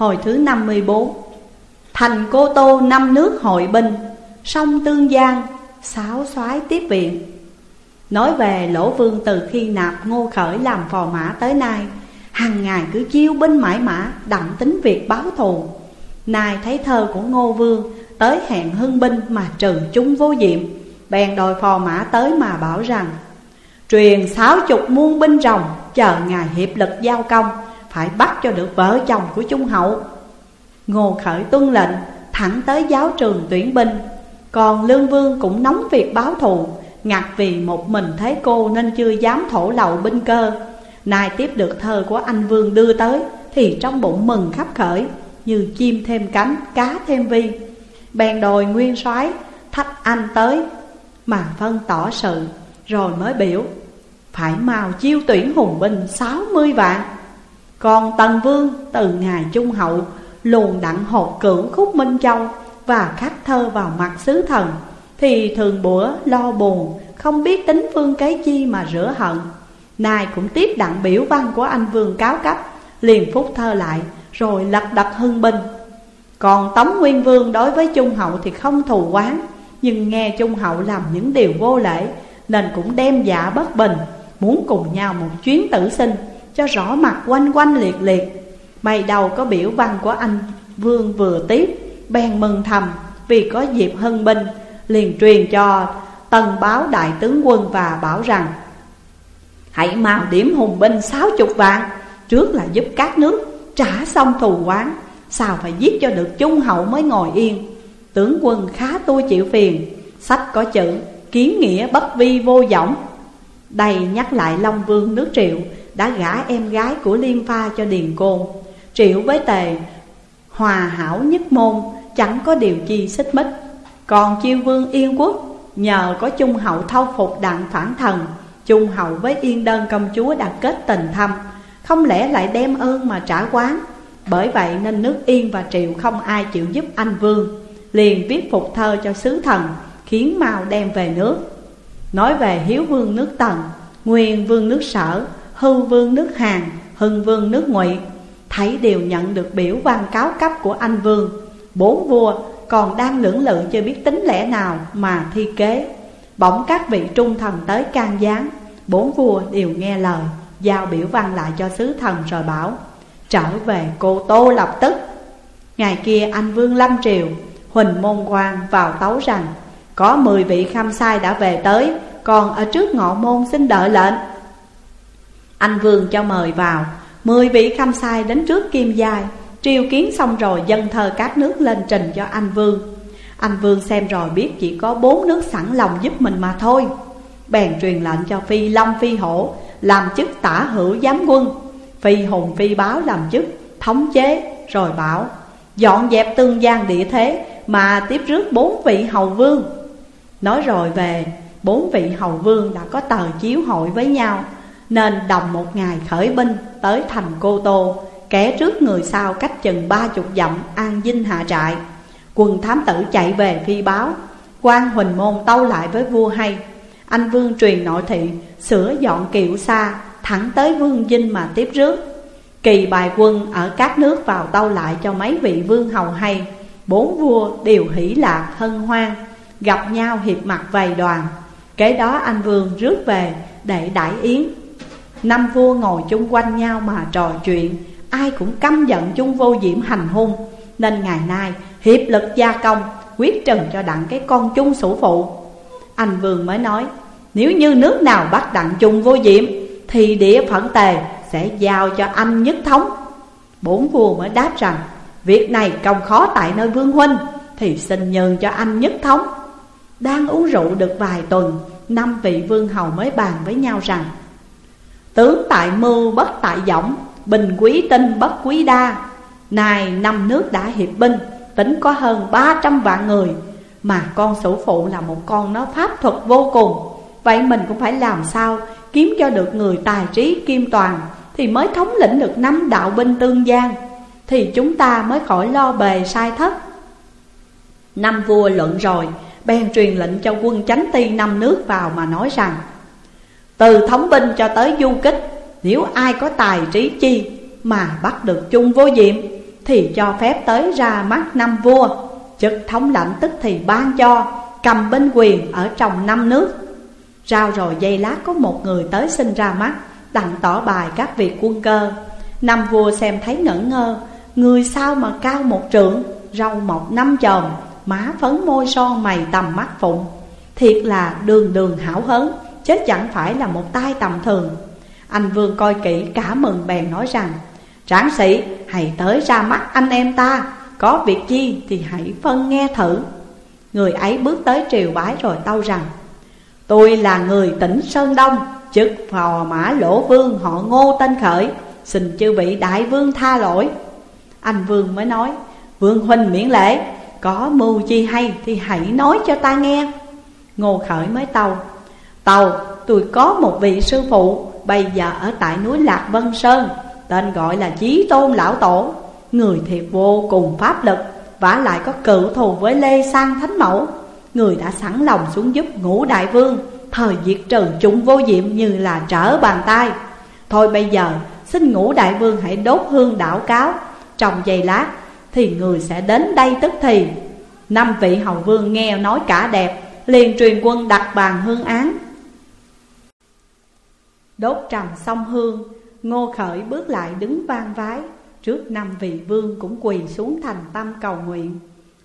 Hồi thứ 54 Thành Cô Tô năm nước hội binh Sông Tương Giang, Sáu soái tiếp viện. Nói về Lỗ Vương từ khi nạp Ngô Khởi làm phò mã tới nay hàng ngày cứ chiêu binh mãi mã, Đặng tính việc báo thù. Nay thấy thơ của Ngô Vương Tới hẹn hưng binh mà trừ chúng vô diệm Bèn đòi phò mã tới mà bảo rằng, Truyền sáu chục muôn binh rồng, Chờ ngài hiệp lực giao công phải bắt cho được vợ chồng của Trung Hậu. Ngô Khởi tuân lệnh Thẳng tới giáo trường tuyển binh. Còn Lương Vương cũng nóng việc báo thù Ngặt vì một mình thấy cô nên chưa dám thổ lậu binh cơ. Nay tiếp được thơ của anh Vương đưa tới Thì trong bụng mừng khắp khởi Như chim thêm cánh, cá thêm vi. Bèn đòi nguyên soái thách anh tới. Mà phân tỏ sự Rồi mới biểu Phải mau chiêu tuyển hùng binh sáu mươi vạn. Còn Tần Vương từ ngày Trung Hậu Luồn đặng hột cửu khúc Minh Châu Và khắc thơ vào mặt sứ thần, Thì thường bữa lo buồn, Không biết tính phương cái chi mà rửa hận. Nay cũng tiếp đặng biểu văn của anh Vương cáo cấp, Liền phúc thơ lại, Rồi lật đật hưng binh. Còn Tống Nguyên Vương đối với Trung Hậu thì không thù quán Nhưng nghe Trung Hậu làm những điều vô lễ, Nên cũng đem dạ bất bình, Muốn cùng nhau một chuyến tử sinh. Cho rõ mặt quanh quanh liệt liệt. Mày đầu có biểu văn của anh Vương vừa tiếp, Bèn mừng thầm vì có dịp hân binh, Liền truyền cho tần báo đại tướng quân và bảo rằng, Hãy mau điểm hùng binh sáu chục vạn, Trước là giúp các nước trả xong thù quán Sao phải giết cho được trung hậu mới ngồi yên? Tướng quân khá tôi chịu phiền, Sách có chữ, kiến nghĩa bất vi vô vọng Đây nhắc lại Long Vương nước Triệu đã gả em gái của Liên Pha cho Điền Côn Triệu với Tề, Hòa hảo nhất môn, Chẳng có điều chi xích mích. Còn chiêu vương Yên Quốc, Nhờ có trung hậu thâu phục đặng phản thần, Trung hậu với yên đơn công chúa đã kết tình thâm Không lẽ lại đem ơn mà trả quán? Bởi vậy nên nước Yên và Triệu không ai chịu giúp anh Vương. Liền viết phục thơ cho sứ thần, Khiến Mao đem về nước. Nói về hiếu vương nước Tần, Nguyên vương nước Sở Hư vương nước Hàn, Hưng vương nước Ngụy, Thấy đều nhận được biểu văn cáo cấp của anh Vương. Bốn vua còn đang lưỡng lự chưa biết tính lẽ nào mà thi kế. Bỗng các vị trung thần tới can gián, Bốn vua đều nghe lời, Giao biểu văn lại cho sứ thần rồi bảo, Trở về cô Tô lập tức. Ngày kia anh Vương Lâm Triều, Huỳnh Môn Quang vào tấu rằng, Có mười vị khâm sai đã về tới, Còn ở trước ngọ môn xin đợi lệnh. Anh Vương cho mời vào. Mười vị khâm sai đến trước kim giai. Triều kiến xong rồi, dân thờ các nước lên trình cho anh Vương. Anh Vương xem rồi biết chỉ có bốn nước sẵn lòng giúp mình mà thôi. Bèn truyền lệnh cho Phi Long, Phi Hổ, Làm chức tả hữu giám quân. Phi Hùng, Phi Báo làm chức, thống chế, Rồi bảo, dọn dẹp tương gian địa thế Mà tiếp rước bốn vị hầu vương. Nói rồi về, Bốn vị hầu vương đã có tờ chiếu hội với nhau. Nên đồng một ngày khởi binh tới thành Cô Tô, Kẻ trước người sau cách chừng ba chục dặm an dinh hạ trại. Quần thám tử chạy về phi báo, quan Huỳnh Môn tâu lại với vua hay. Anh Vương truyền nội thị, sửa dọn kiệu xa, Thẳng tới Vương Dinh mà tiếp rước. Kỳ bài quân ở các nước vào tâu lại cho mấy vị vương hầu hay. Bốn vua đều hỷ lạc hân hoan, Gặp nhau hiệp mặt vầy đoàn. Kế đó anh Vương rước về để đãi yến. Năm vua ngồi chung quanh nhau mà trò chuyện. Ai cũng căm giận chung vô diễm hành hung. Nên ngày nay, hiệp lực gia công, Quyết trần cho đặng cái con chung sủ phụ. Anh Vương mới nói, Nếu như nước nào bắt đặng chung vô diễm, Thì địa phận tề sẽ giao cho anh nhất thống. Bốn vua mới đáp rằng, Việc này công khó tại nơi vương huynh, Thì xin nhường cho anh nhất thống. Đang uống rượu được vài tuần, Năm vị vương hầu mới bàn với nhau rằng Tướng tại mưu, bất tại giọng Bình quý tinh, bất quý đa. Này, năm nước đã hiệp binh, Tính có hơn 300 vạn người, Mà con sổ phụ là một con nó pháp thuật vô cùng. Vậy mình cũng phải làm sao Kiếm cho được người tài trí kim toàn Thì mới thống lĩnh được năm đạo binh tương gian Thì chúng ta mới khỏi lo bề sai thất. Năm vua luận rồi, Bèn truyền lệnh cho quân chánh ti năm nước vào mà nói rằng từ thống binh cho tới du kích, Nếu ai có tài trí chi mà bắt được chung vô diệm Thì cho phép tới ra mắt năm vua. Chức thống lãnh tức thì ban cho, Cầm binh quyền ở trong năm nước. Rao rồi dây lát có một người tới xin ra mắt, Đặng tỏ bài các việc quân cơ. Năm vua xem thấy ngẩn ngơ, Người sao mà cao một trượng, Râu mọc năm chòm, Má phấn môi son mày tầm mắt phụng. Thiệt là đường đường hảo hớn chết chẳng phải là một tai tầm thường. Anh Vương coi kỹ cả mừng bèn nói rằng, Tráng sĩ, hãy tới ra mắt anh em ta. Có việc chi thì hãy phân nghe thử. Người ấy bước tới triều bái rồi tâu rằng, Tôi là người tỉnh Sơn Đông, Chức phò mã lỗ vương họ ngô tên khởi. Xin chư vị đại vương tha lỗi. Anh vương mới nói, Vương huynh miễn lễ, Có mưu chi hay thì hãy nói cho ta nghe. Ngô khởi mới tâu Tàu, tôi có một vị sư phụ Bây giờ dạ ở tại núi Lạc Vân Sơn, Tên gọi là Chí Tôn Lão Tổ. Người thiệt vô cùng pháp lực, vả lại có cựu thù với Lê Sang Thánh Mẫu. Người đã sẵn lòng xuống giúp ngũ đại vương. Thời diệt trừ chúng vô diệm như là trở bàn tay. Thôi bây giờ, xin ngũ đại vương hãy đốt hương đảo cáo. Trong giây lát, thì người sẽ đến đây tức thì. Năm vị hầu vương nghe nói cả đẹp, Liền truyền quân đặt bàn hương án. Đốt trầm sông hương, Ngô khởi bước lại đứng vang vái. Trước năm vị vương cũng quỳ xuống thành tâm cầu nguyện.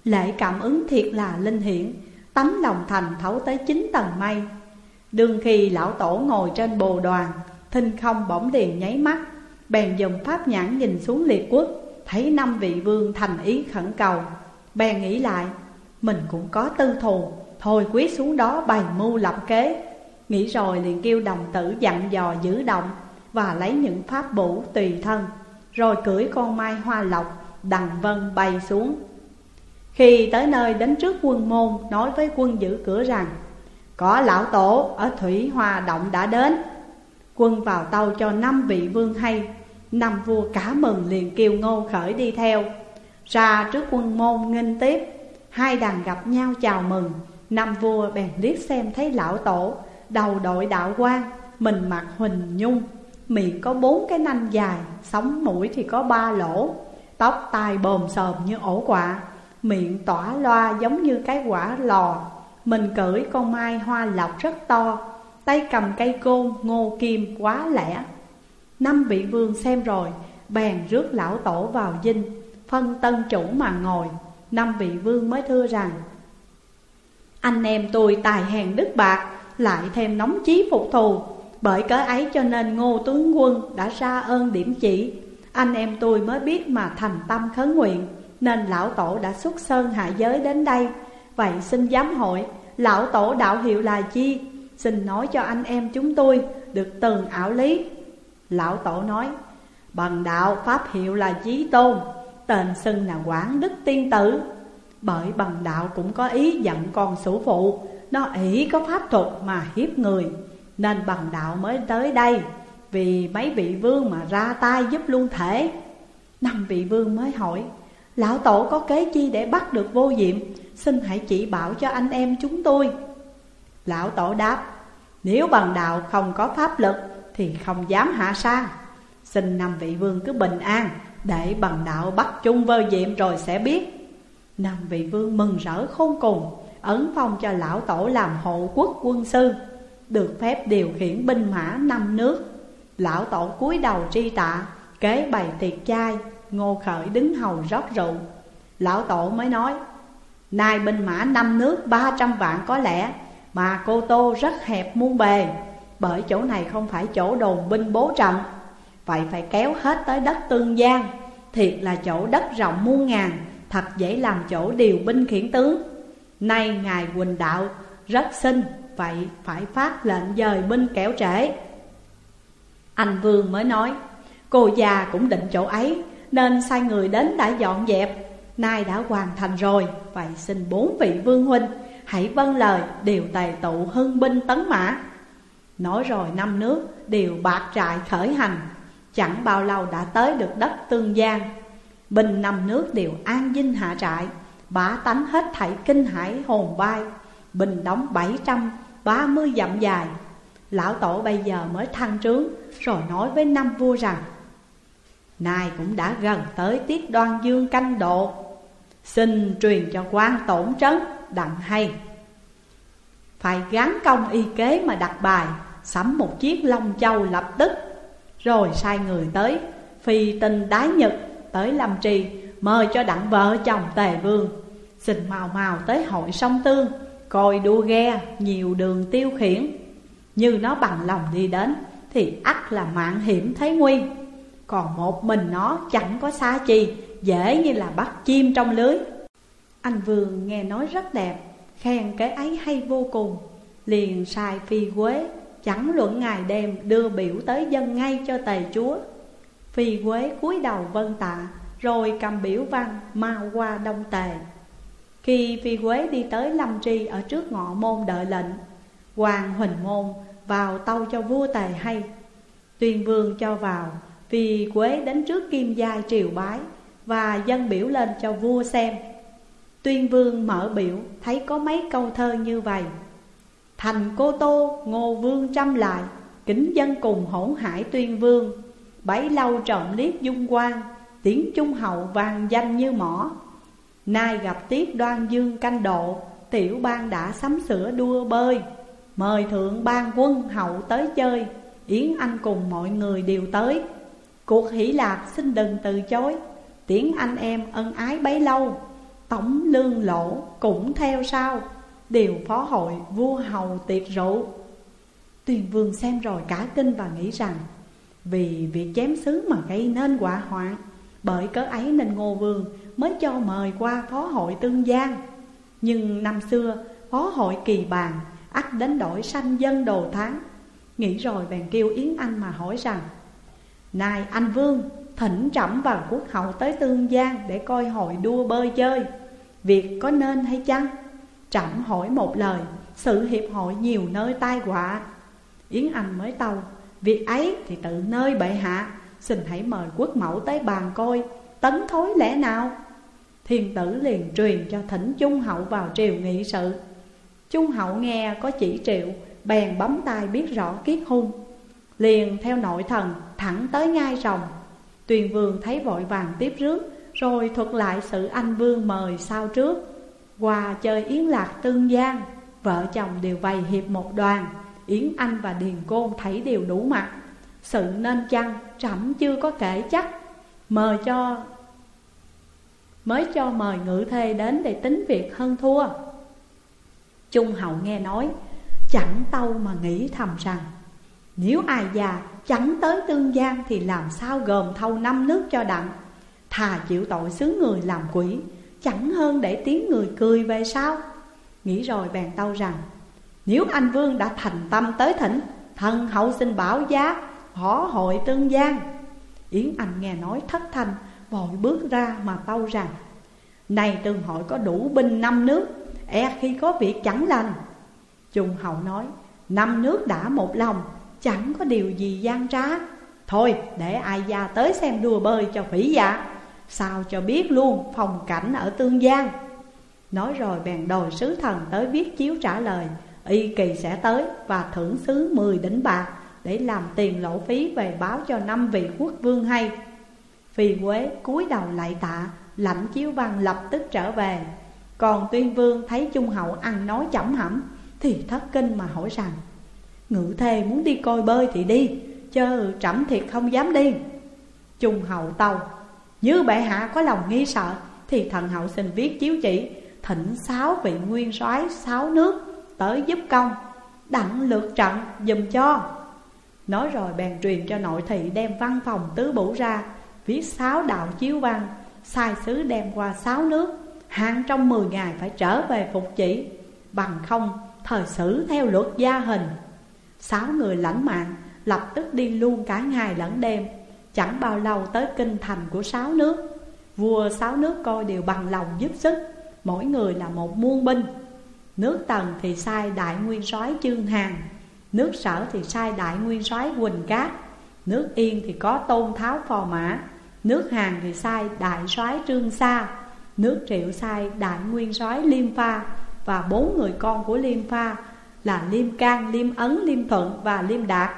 Lễ cảm ứng thiệt là linh hiển, Tấm lòng thành thấu tới chín tầng mây. Đương khi lão tổ ngồi trên bồ đoàn, Thinh không bỗng liền nháy mắt, Bèn dùng pháp nhãn nhìn xuống liệt quốc, Thấy năm vị vương thành ý khẩn cầu. Bèn nghĩ lại, Mình cũng có tư thù, Thôi quyết xuống đó bày mưu lập kế. Nghĩ rồi liền kêu đồng tử dặn dò giữ động Và lấy những pháp bổ tùy thân, Rồi cưỡi con mai hoa lộc, Đằng vân bay xuống. Khi tới nơi đến trước quân môn, Nói với quân giữ cửa rằng, Có lão tổ ở Thủy Hoa Động đã đến. Quân vào tàu cho năm vị vương hay, Năm vua cả mừng liền kêu ngô khởi đi theo. Ra trước quân môn nghênh tiếp, Hai đàn gặp nhau chào mừng, Năm vua bèn liếc xem thấy lão tổ Đầu đội đạo quan, Mình mặc huỳnh nhung. Miệng có bốn cái nanh dài, Sống mũi thì có ba lỗ. Tóc tai bồm sờm như ổ quạ. Miệng tỏa loa giống như cái quả lò. Mình cưỡi con mai hoa lọc rất to. Tay cầm cây côn ngô kim quá lẻ. Năm vị vương xem rồi, Bèn rước lão tổ vào dinh, Phân tân chủ mà ngồi. Năm vị vương mới thưa rằng, Anh em tôi tài hèn đức bạc lại thêm nóng chí phục thù. Bởi cớ ấy cho nên ngô tướng quân đã ra ơn điểm chỉ. Anh em tôi mới biết mà thành tâm khấn nguyện, Nên lão tổ đã xuất sơn hạ giới đến đây. Vậy xin giám hội, Lão tổ đạo hiệu là chi? Xin nói cho anh em chúng tôi, được từng ảo lý. Lão tổ nói, Bằng đạo pháp hiệu là Chí Tôn, Tên xưng là Quảng Đức Tiên Tử. Bởi bằng đạo cũng có ý giận con sủ phụ nó ỷ có pháp thuật mà hiếp người, Nên bằng đạo mới tới đây, Vì mấy vị vương mà ra tay giúp luôn thể. Năm vị vương mới hỏi, Lão tổ có kế chi để bắt được vô diệm? Xin hãy chỉ bảo cho anh em chúng tôi. Lão tổ đáp, Nếu bằng đạo không có pháp lực, Thì không dám hạ sang. Xin năm vị vương cứ bình an, Để bằng đạo bắt chung vơ diệm rồi sẽ biết. Năm vị vương mừng rỡ khôn cùng Ấn phong cho lão tổ làm hộ quốc quân sư, Được phép điều khiển binh mã năm nước. Lão tổ cúi đầu tri tạ, Kế bày tiệc chai, Ngô khởi đứng hầu rót rượu. Lão tổ mới nói, Nay binh mã năm nước ba trăm vạn có lẽ Mà cô Tô rất hẹp muôn bề, Bởi chỗ này không phải chỗ đồn binh bố trận. Vậy phải kéo hết tới đất Tương Giang, Thiệt là chỗ đất rộng muôn ngàn, Thật dễ làm chỗ điều binh khiển tướng. Nay Ngài Quỳnh Đạo rất xin Vậy phải phát lệnh dời binh kẻo trễ. Anh Vương mới nói, Cô già cũng định chỗ ấy, Nên sai người đến đã dọn dẹp. Nay đã hoàn thành rồi, Vậy xin bốn vị vương huynh Hãy vâng lời điều tài tụ hưng binh tấn mã. Nói rồi năm nước đều bạc trại khởi hành, Chẳng bao lâu đã tới được đất Tương Giang. Binh năm nước đều an dinh hạ trại. Bá tánh hết thảy kinh hải hồn bay, Bình đóng bảy trăm ba mươi dặm dài. Lão tổ bây giờ mới thăng trướng, Rồi nói với năm vua rằng, Nay cũng đã gần tới tiết đoan dương canh độ. Xin truyền cho quan tổn trấn, đặng hay. Phải gắn công y kế mà đặt bài, Sắm một chiếc long châu lập tức. Rồi sai người tới, Phi tinh đái nhật tới lâm trì Mời cho đặng vợ chồng tề vương. Xin màu màu tới hội sông tương, Coi đua ghe nhiều đường tiêu khiển. Như nó bằng lòng đi đến, Thì ắt là mạng hiểm thấy nguy. Còn một mình nó chẳng có xa chi Dễ như là bắt chim trong lưới. Anh Vương nghe nói rất đẹp, Khen cái ấy hay vô cùng. Liền sai phi quế, Chẳng luận ngày đêm đưa biểu tới dân ngay cho tề chúa. Phi quế cúi đầu vân tạ rồi cầm biểu văn mau qua đông tề. Khi phi quế đi tới lâm tri ở trước ngọ môn đợi lệnh, Hoàng huỳnh môn vào tâu cho vua tề hay. Tuyên vương cho vào, Phi quế đến trước kim giai triều bái Và dân biểu lên cho vua xem. Tuyên vương mở biểu, thấy có mấy câu thơ như vậy. Thành cô tô, ngô vương trăm lại, Kính dân cùng hỗn hải tuyên vương. Bấy lâu trọng liếc dung quang Tiếng trung hậu vàng danh như mỏ. Nay gặp tiết đoan dương canh độ, Tiểu bang đã sắm sửa đua bơi. Mời thượng ban quân hậu tới chơi, Yến Anh cùng mọi người đều tới. Cuộc hỷ lạc xin đừng từ chối, Tiếng anh em ân ái bấy lâu. Tổng lương lỗ cũng theo sau Điều phó hội vua hầu tiệc rượu. Tuyền vương xem rồi cả kinh và nghĩ rằng, Vì việc chém xứ mà gây nên quả hoạn bởi cớ ấy nên Ngô Vương mới cho mời qua phó hội tương giang. Nhưng năm xưa, phó hội kỳ bàn ắt đến đổi sanh dân đồ tháng Nghĩ rồi bèn kêu Yến Anh mà hỏi rằng, Này anh Vương, thỉnh trẫm và quốc hậu tới tương giang để coi hội đua bơi chơi. Việc có nên hay chăng? Trẫm hỏi một lời, Sự hiệp hội nhiều nơi tai họa. Yến Anh mới tâu, Việc ấy thì tự nơi bệ hạ. Xin hãy mời quốc mẫu tới bàn coi, Tấn thối lẽ nào? Thiên tử liền truyền cho thỉnh Trung Hậu vào triều nghị sự. Trung Hậu nghe có chỉ triệu, Bèn bấm tay biết rõ kiết hung. Liền theo nội thần thẳng tới ngai rồng. Tuyền vương thấy vội vàng tiếp rước, Rồi thuật lại sự anh vương mời sau trước. Qua chơi yến lạc tương giang, Vợ chồng đều vầy hiệp một đoàn, Yến Anh và Điền Côn thấy đều đủ mặt. Sự nên chăng trẫm chưa có kể chắc. Mời cho, Mới cho mời ngự thê đến để tính việc hơn thua. Trung hậu nghe nói, Chẳng tâu mà nghĩ thầm rằng, Nếu ai già chẳng tới tương giang Thì làm sao gồm thâu năm nước cho đặng. Thà chịu tội xứ người làm quỷ, Chẳng hơn để tiếng người cười về sao? Nghĩ rồi bèn tâu rằng, Nếu anh Vương đã thành tâm tới thỉnh, Thần hậu xin bảo giá Hỏ hội tương giang Yến Anh nghe nói thất thanh, Vội bước ra mà tâu rằng, Này tương hội có đủ binh năm nước E khi có việc chẳng lành. Trung hậu nói, Năm nước đã một lòng, Chẳng có điều gì gian trá. Thôi, để ai gia tới xem đùa bơi cho phỉ dạ Sao cho biết luôn phòng cảnh ở Tương Giang. Nói rồi bèn đòi sứ thần tới viết chiếu trả lời, Y kỳ sẽ tới và thưởng xứ 10 đỉnh bạc để làm tiền lỗ phí về báo cho năm vị quốc vương hay. Phi Quế cúi đầu lại tạ, Lãnh chiếu văn lập tức trở về. Còn tuyên vương thấy Trung Hậu ăn nói chẩm hẩm, Thì thất kinh mà hỏi rằng, Ngự thề muốn đi coi bơi thì đi, Chớ trẫm thiệt không dám đi. Trung Hậu tâu, như bệ hạ có lòng nghi sợ, Thì thần hậu xin viết chiếu chỉ, Thỉnh sáu vị nguyên soái, sáu nước Tới giúp công, Đặng lượt trận dùm cho. Nói rồi bèn truyền cho nội thị đem văn phòng tứ bủ ra, Viết sáu đạo chiếu văn, Sai sứ đem qua sáu nước Hạn trong 10 ngày phải trở về phục chỉ, Bằng không thời xử theo luật gia hình. Sáu người lãnh mạng lập tức đi luôn cả ngày lẫn đêm, Chẳng bao lâu tới kinh thành của sáu nước. Vua sáu nước coi đều bằng lòng giúp sức, Mỗi người là một muôn binh. Nước Tần thì sai đại nguyên soái Trương hàng. Nước Sở thì sai đại nguyên soái Quỳnh Cát. Nước Yên thì có Tôn Tháo Phò Mã. Nước Hàn thì sai đại soái Trương Sa. Nước Triệu sai đại nguyên soái Liêm Pha. Và bốn người con của Liêm Pha là Liêm Can, Liêm Ấn, Liêm Thuận và Liêm Đạt.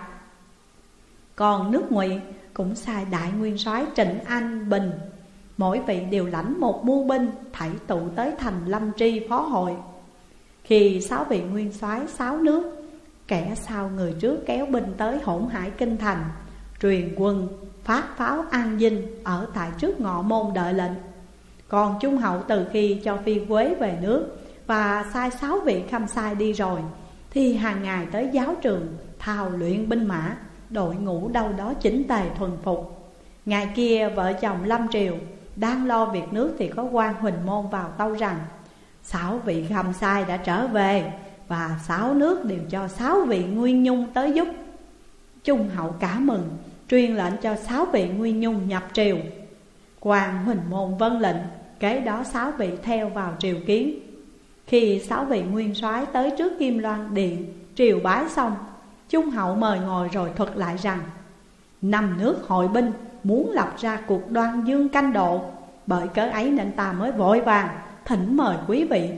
Còn nước Ngụy Cũng sai đại nguyên soái Trịnh Anh Bình. Mỗi vị đều lãnh một muôn binh Thảy tụ tới thành lâm tri phó hội. Khi sáu vị nguyên soái sáu nước Kẻ sau người trước kéo binh tới hỗn hải kinh thành, Truyền quân, phát pháo an dinh Ở tại trước ngọ môn đợi lệnh. Còn Trung Hậu từ khi cho Phi Quế về nước Và sai sáu vị khâm sai đi rồi, Thì hàng ngày tới giáo trường Thao luyện binh mã, Đội ngũ đâu đó chỉnh tề thuần phục. Ngày kia vợ chồng Lâm Triều Đang lo việc nước thì có quan Huỳnh Môn vào tâu rằng, Sáu vị khâm sai đã trở về và sáu nước đều cho sáu vị Nguyên Nhung tới giúp. Trung hậu cả mừng, Truyền lệnh cho sáu vị Nguyên Nhung nhập triều. Quan Huỳnh Môn vân lệnh, Kế đó sáu vị theo vào triều kiến. Khi sáu vị nguyên soái tới trước Kim Loan Điện, Triều bái xong, Trung hậu mời ngồi rồi thuật lại rằng, Năm nước hội binh muốn lập ra cuộc đoan dương canh độ, Bởi cớ ấy nên ta mới vội vàng, thỉnh mời quý vị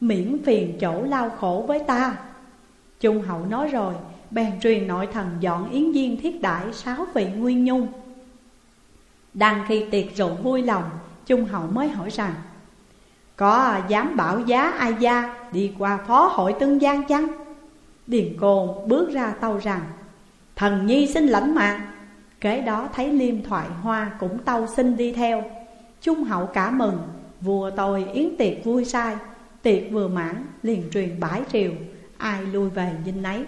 Miễn phiền chỗ lao khổ với ta. Trung hậu nói rồi, Bèn truyền nội thần dọn yến viên thiết đại sáu vị nguyên nhung. Đang khi tiệc rượu vui lòng Trung hậu mới hỏi rằng, Có dám bảo giá ai gia đi qua phó hội tương giang chăng? Điền Côn bước ra tâu rằng, Thần nhi xin lãnh mạng. Kế đó thấy liêm thoại hoa cũng tâu xin đi theo. Trung hậu cả mừng, Vua tôi yến tiệc vui sai Tiệc vừa mãn liền truyền bái triều. Ai lui về dinh nấy